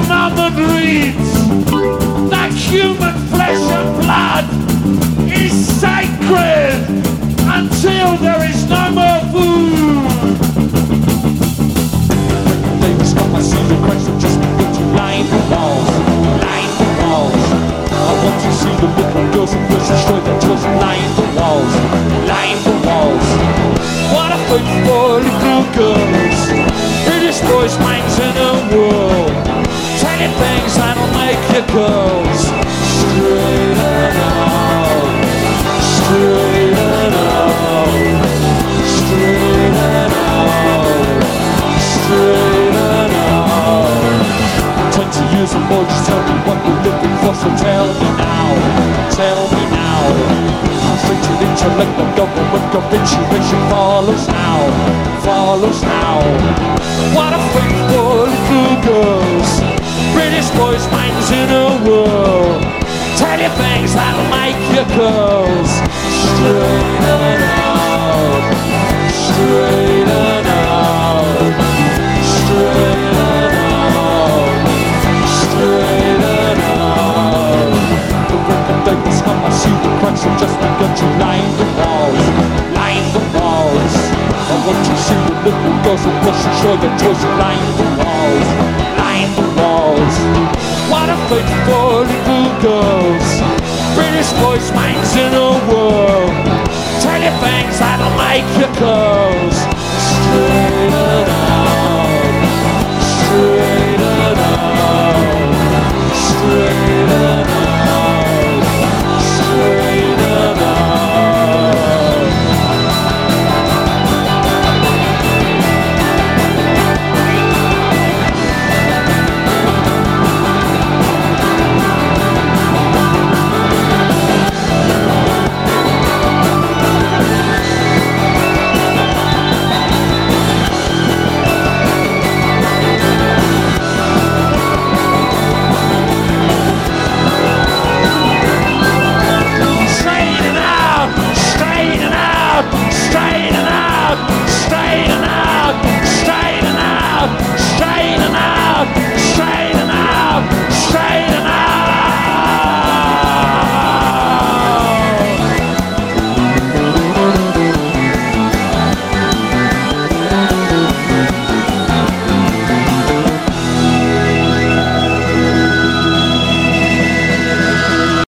Talmud reads that human flesh and make you girls straighten out, straighten out, straighten out, straighten out. Twenty years or more, just tell me what we're looking for. So tell me now, tell me now. Concentrate intellect, the government capitulation follows now, follows now. What a girls, British boys' minds in a whirl. Tell you things that'll make you girls straighten out, straighten out, straighten out, straighten out. The record come, I see the cracks and just begun to line the walls, line the walls. I want to see the little girls who push and show their toys and line the walls. For little girls, British boys' minds in a world. Tell you things that'll make you girls straighten out.